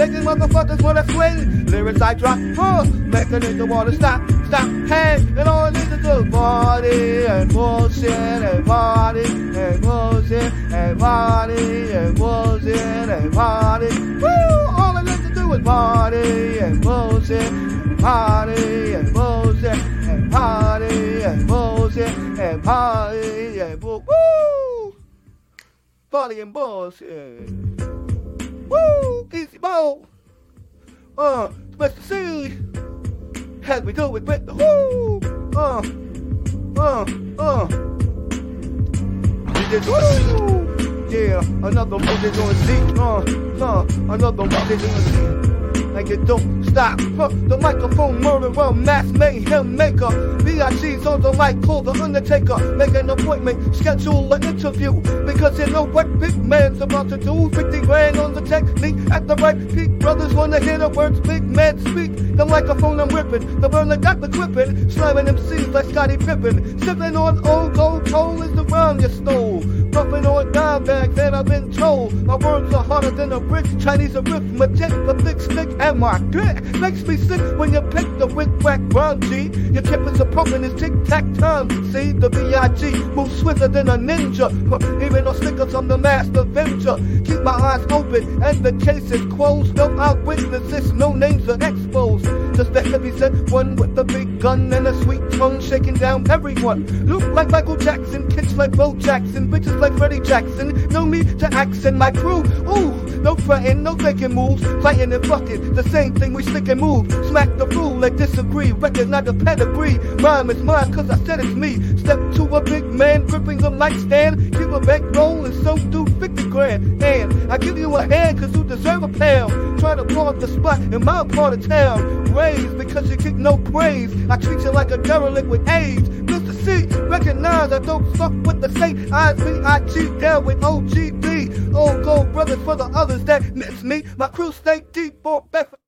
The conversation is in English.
Making motherfuckers wanna swing. Lyrics I drop, huh? Making it the water stop, stop, hey. And all it is is a party and bullshit and party and bullshit and party and bullshit and party. Woo! All it is to do is party and bullshit and party and bullshit and party and bullshit and party and bull. Woo! Party and bullshit. Uh, Mr. Cee. How we do it with the woo. Uh, uh, uh. We just woo. Yeah, another message on the seat. Uh, uh, another message on the seat and you don't stop. Huh, the microphone murderer, mass mayhem maker. VIC's on the mic, call the Undertaker. Make an appointment, schedule an interview. Because you know what big man's about to do. 50 grand on the technique at the right peak. Brothers wanna hear the words big man speak. The microphone I'm ripping, the burner got the gripping. Slamming MCs like Scottie Pippen. Sipping on old gold coal is the rhyme you stole. Puffing on dime bags that I've been told. My words are harder than a brick. Chinese arithmetic, the thick stick and my dick. Makes me sick when you pick the wick whack rhyme G. Your tip is a approaching his tic tac time. See the B.I.G. move swifter than a ninja. Even though stickers, I'm the master venture. Keep my eyes open and the case is closed. No eyewitnesses, no names are exposed. Just a heavy set one with a big gun and a sweet tongue shaking down everyone. Look like Michael Jackson, kicks like Bo Jackson, bitches like Freddie Jackson. No need to accent my crew. Ooh, no fretting, no making moves, fighting and fucking. The same thing we stick and move. Smack the fool like disagree. Recognize the pedigree. Mine is mine cause I said it's me. Step to a big man gripping a mic stand. Give a back rolling, so do 50 grand. And I give you a hand cause you deserve a pound. Try to blow up the spot in my part of town. Raised because you get no praise. I treat you like a derelict with AIDS. Mr. Cee, recognize I don't fuck with the same eyes. Me, I down with OGB. Old gold brothers for the others that miss me. My crew stay deep for Bedford.